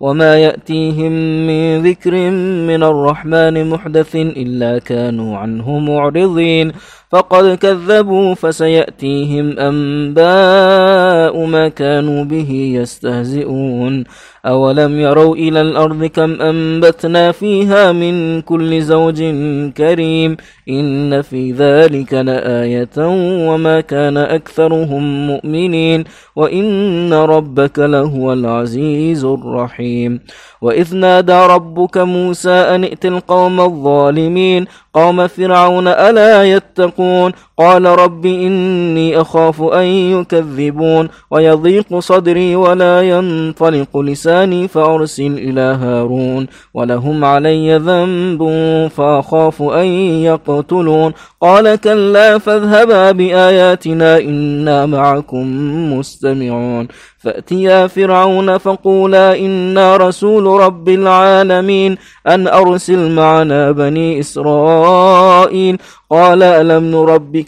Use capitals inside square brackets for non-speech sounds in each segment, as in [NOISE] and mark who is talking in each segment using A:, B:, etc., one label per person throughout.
A: وما يأتيهم من ذكر من الرحمن محدث إلا كانوا عنه معرضين فقد كذبوا فسيأتيهم أنباء ما كانوا به يستهزئون. أولم يروا إلى الأرض كم أنبتنا فيها من كل زوج كريم؟ إن في ذلك لآية وما كان أكثرهم مؤمنين. وإن ربك لهو العزيز الرحيم. وإذ نادى ربك موسى أن ائت القوم الظالمين. قوم فرعون ألا يتقون يشركون قال رب إني أخاف أن يكذبون ويضيق صدري ولا ينطلق لساني فأرسل إلى هارون ولهم علي ذنب فأخاف أن يقتلون قال كلا فاذهبا بآياتنا إنا معكم مستمعون فأتيا فرعون فقولا إنا رسول رب العالمين أن أرسل معنا بني إسرائيل قال ألم نربك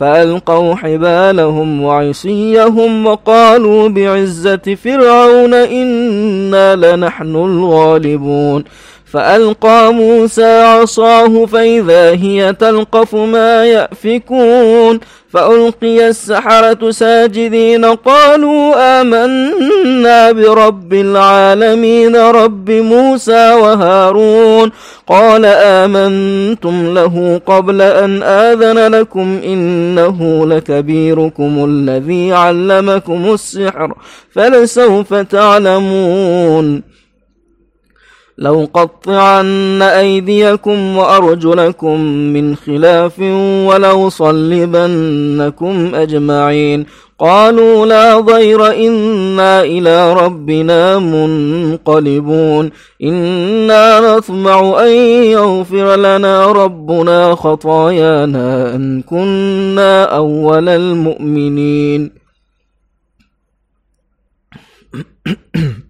A: فألقوا حبالهم وعصيهم وقالوا بعزة فرعون إنا لنحن الغالبون فألقى موسى عصاه فإذا هي تلقف ما يأفكون فألقي السحرة ساجدين قالوا آمنا برب العالمين رب موسى وهارون قال آمنتم له قبل أن آذن لكم إنه لكبيركم الذي علمكم السحر فلسوف تعلمون لو قطعن أيديكم وأرجلكم من خلاف ولو صلبنكم أجمعين. قالوا لا ضير إنا إلى ربنا منقلبون. إنا نطمع أن يغفر لنا ربنا خطايانا أن كنا أول المؤمنين. [CLEARS THROAT]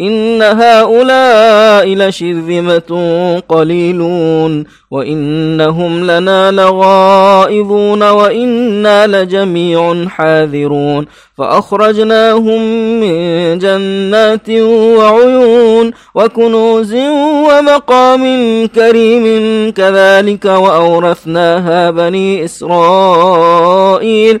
A: إن هؤلاء لشذمة قليلون وإنهم لنا لغائظون وإنا لجميع حاذرون فأخرجناهم من جنات وعيون وكنوز ومقام كريم كذلك وأورثناها بني إسرائيل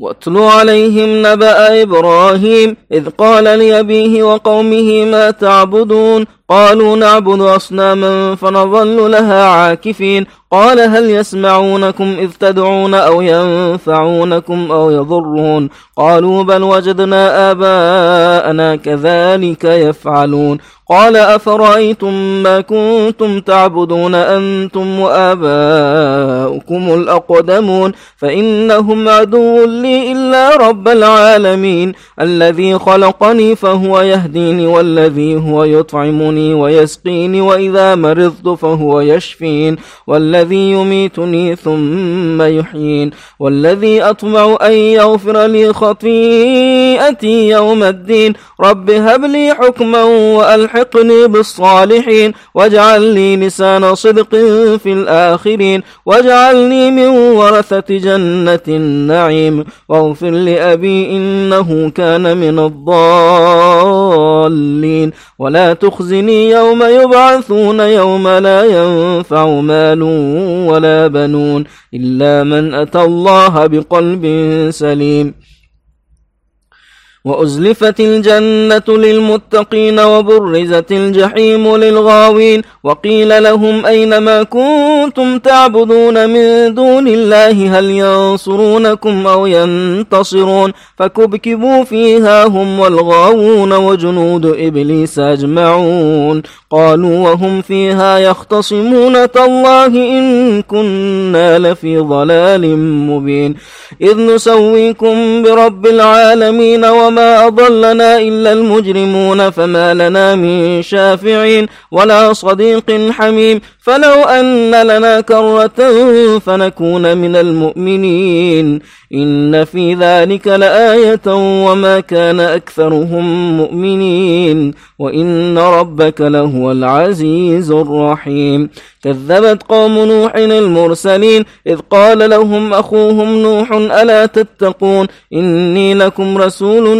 A: واتل عليهم نبأ إبراهيم إذ قال لأبيه وقومه ما تعبدون؟ قالوا نعبد أصناما فنظل لها عاكفين. قال هل يسمعونكم إذ تدعون أو ينفعونكم أو يضرون؟ قالوا بل وجدنا آباءنا كذلك يفعلون. قال أفرأيتم ما كنتم تعبدون أنتم وآباؤكم الأقدمون؟ فإنهم عدو لي إلا رب العالمين. الذي خلقني فهو يهديني والذي هو يطعمني ويسقيني وإذا مرضت فهو يشفين. والذي يميتني ثم يحيين والذي أطمع أن يغفر لي خطيئتي يوم الدين. رب هب لي حكما وألحق وألحقني بالصالحين واجعل لي لسان صدق في الآخرين واجعلني من ورثة جنة النعيم. واغفر لأبي إنه كان من الضالين. ولا تخزني يوم يبعثون يوم لا ينفع مال ولا بنون إلا من أتى الله بقلب سليم. وأزلفت الجنة للمتقين وبرزت الجحيم للغاوين وقيل لهم أين ما كنتم تعبدون من دون الله؟ هل ينصرونكم أو ينتصرون؟ فكبكبوا فيها هم والغاوون وجنود إبليس أجمعون. قالوا وهم فيها يختصمون تالله إن كنا لفي ضلال مبين. إذ نسويكم برب العالمين وما أضلنا إلا المجرمون فما لنا من شافعين ولا صديق حميم فلو أن لنا كرة فنكون من المؤمنين إن في ذلك لآية وما كان أكثرهم مؤمنين وإن ربك لهو العزيز الرحيم كذبت قوم نوح المرسلين إذ قال لهم أخوهم نوح ألا تتقون إني لكم رسول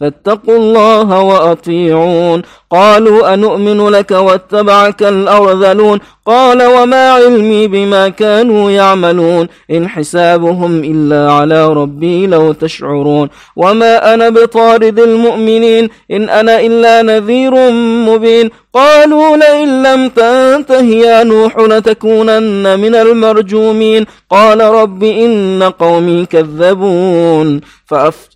A: فاتقوا الله وأطيعون. قالوا أنؤمن لك واتبعك الأرذلون. قال وما علمي بما كانوا يعملون. إن حسابهم إلا على ربي لو تشعرون. وما أنا بطارد المؤمنين. إن أنا إلا نذير مبين. قالوا لئن لم تنته يا نوح لتكونن من المرجومين. قال رب إن قومي كذبون. فأفتح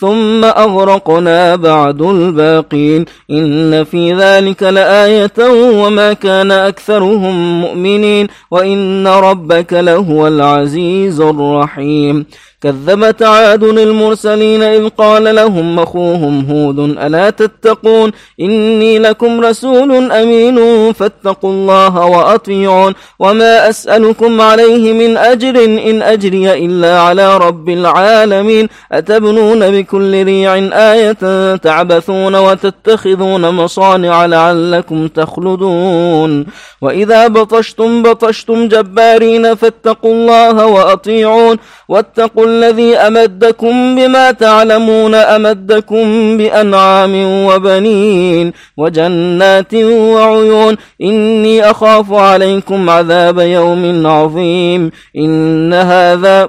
A: ثم أغرقنا بعد الباقين. إن في ذلك لآية وما كان أكثرهم مؤمنين. وإن ربك لهو العزيز الرحيم. كذبت عاد المرسلين إذ قال لهم أخوهم هود ألا تتقون؟ إني لكم رسول أمين فاتقوا الله وأطيعون. وما أسألكم عليه من أجر إن أجري إلا على رب العالمين. أتبنون بكل ريع آية تعبثون وتتخذون مصانع لعلكم تخلدون. وإذا بطشتم بطشتم جبارين فاتقوا الله وأطيعون. واتقوا الذي أمدكم بما تعلمون أمدكم بأنعام وبنين وجنات وعيون. إني أخاف عليكم عذاب يوم عظيم. إن هذا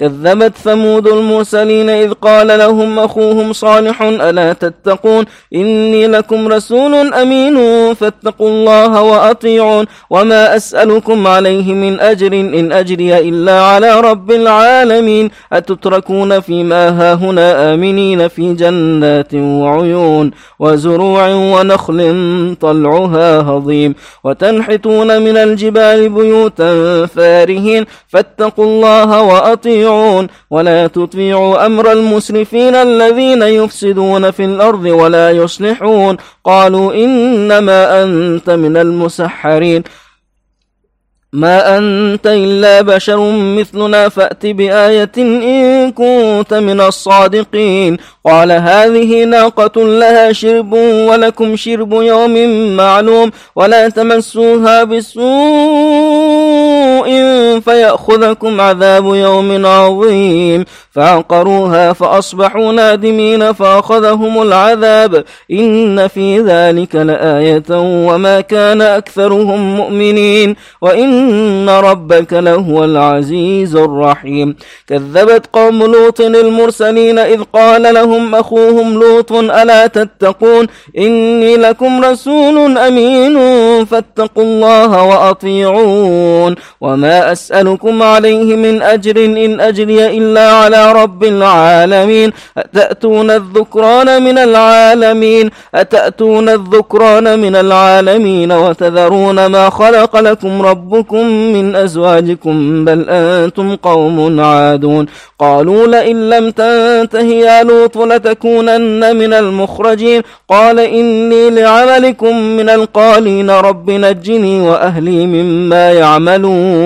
A: كذبت ثمود المرسلين إذ قال لهم أخوهم صالح ألا تتقون إني لكم رسول أمين فاتقوا الله وأطيعون وما أسألكم عليه من أجر إن أجري إلا على رب العالمين أتتركون فيما هاهنا آمنين في جنات وعيون وزروع ونخل طلعها هضيم وتنحتون من الجبال بيوتا فارهين فاتقوا الله وأطيعون تطيعون ولا تطيعوا أمر المسرفين الذين يفسدون في الأرض ولا يصلحون. قالوا إنما أنت من المسحرين. ما أنت إلا بشر مثلنا فأت بآية إن كنت من الصادقين. قال هذه ناقة لها شرب ولكم شرب يوم معلوم ولا تمسوها بسوء فيأخذكم عذاب يوم عظيم. فعقروها فأصبحوا نادمين فأخذهم العذاب. إن في ذلك لآية وما كان أكثرهم مؤمنين. وإن ربك لهو العزيز الرحيم. كذبت قوم لوط المرسلين إذ قال لهم أخوهم لوط ألا تتقون؟ إني لكم رسول أمين فاتقوا الله وأطيعون. وما أسألكم عليه من أجر إن أجري إلا على رب العالمين أتأتون الذكران من العالمين أتأتون الذكران من العالمين وتذرون ما خلق لكم ربكم من أزواجكم بل أنتم قوم عادون قالوا لئن لم تنته يا لوط لتكونن من المخرجين قال إني لعملكم من القالين رب نجني وأهلي مما يعملون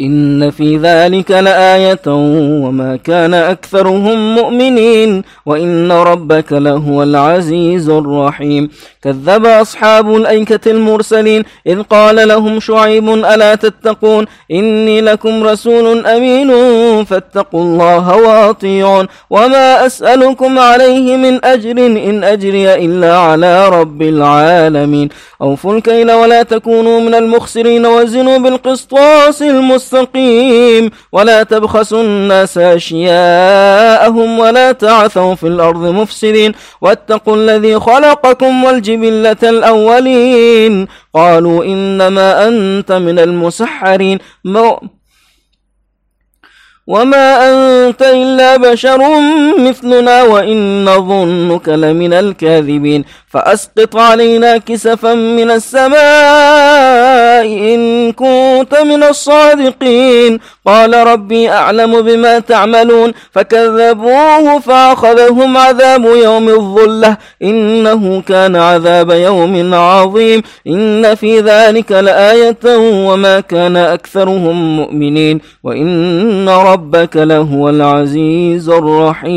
A: إن في ذلك لآية وما كان أكثرهم مؤمنين وإن ربك لهو العزيز الرحيم. كذب أصحاب الأيكة المرسلين إذ قال لهم شعيب ألا تتقون؟ إني لكم رسول أمين فاتقوا الله وأطيعون. وما أسألكم عليه من أجر إن أجري إلا على رب العالمين. أوفوا الكيل ولا تكونوا من المخسرين وزنوا بالقسطاس المستقيم. مستقيم ولا تبخسوا الناس أشياءهم ولا تعثوا في الأرض مفسدين واتقوا الذي خلقكم والجبلة الأولين قالوا إنما أنت من المسحرين وما أنت إلا بشر مثلنا وإن نظنك لمن الكاذبين فأسقط علينا كسفا من السماء إن كنت من الصادقين. قال ربي أعلم بما تعملون. فكذبوه فأخذهم عذاب يوم الظلة. إنه كان عذاب يوم عظيم. إن في ذلك لآية وما كان أكثرهم مؤمنين. وإن ربك لهو العزيز الرحيم.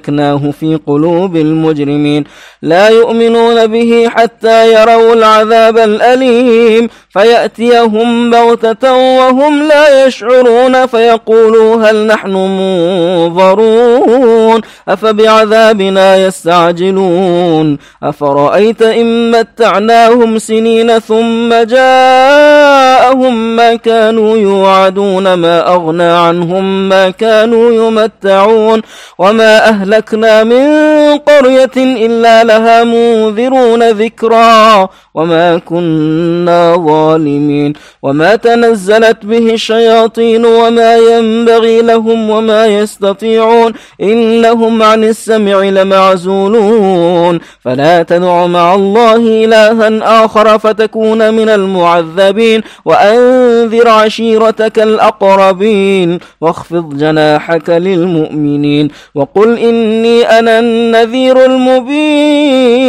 A: سلكناه في قلوب المجرمين لا يؤمنون به حتى يروا العذاب الأليم فيأتيهم بغتة وهم لا يشعرون فيقولوا هل نحن منظرون أفبعذابنا يستعجلون أفرأيت إن متعناهم سنين ثم جاءهم ما كانوا يوعدون ما أغنى عنهم ما كانوا يمتعون وما أهلكنا من قرية إلا لها منذرون ذكرا وما كنا ظالمين وما تنزلت به الشياطين وما ينبغي لهم وما يستطيعون إنهم عن السمع لمعزولون فلا تدع مع الله إلها آخر فتكون من المعذبين وأنذر عشيرتك الأقربين واخفض جناحك للمؤمنين وقل إني أنا النذير المبين.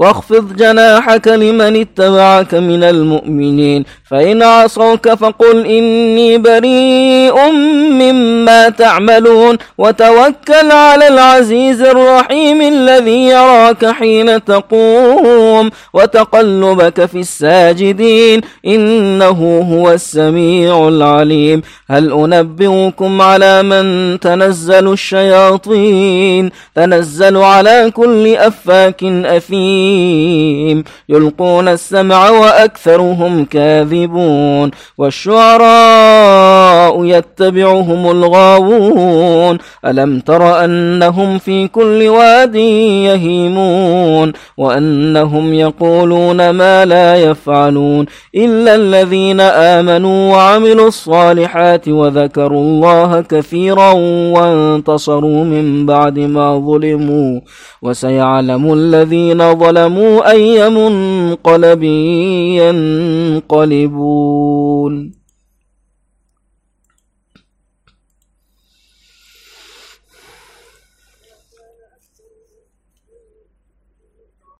A: واخفض جناحك لمن اتبعك من المؤمنين. فإن عصوك فقل إني بريء مما تعملون. وتوكل على العزيز الرحيم الذي يراك حين تقوم. وتقلبك في الساجدين. إنه هو السميع العليم. هل أنبئكم على من تنزل الشياطين؟ تنزل على كل أفاك أثيم. يلقون السمع وأكثرهم كاذبون. والشعراء يتبعهم الغاوون. ألم تر أنهم في كل واد يهيمون؟ وأنهم يقولون ما لا يفعلون. إلا الذين آمنوا وعملوا الصالحات وذكروا الله كثيرا وانتصروا من بعد ما ظلموا. وسيعلم الذين ظلموا أي منقلب ينقلبون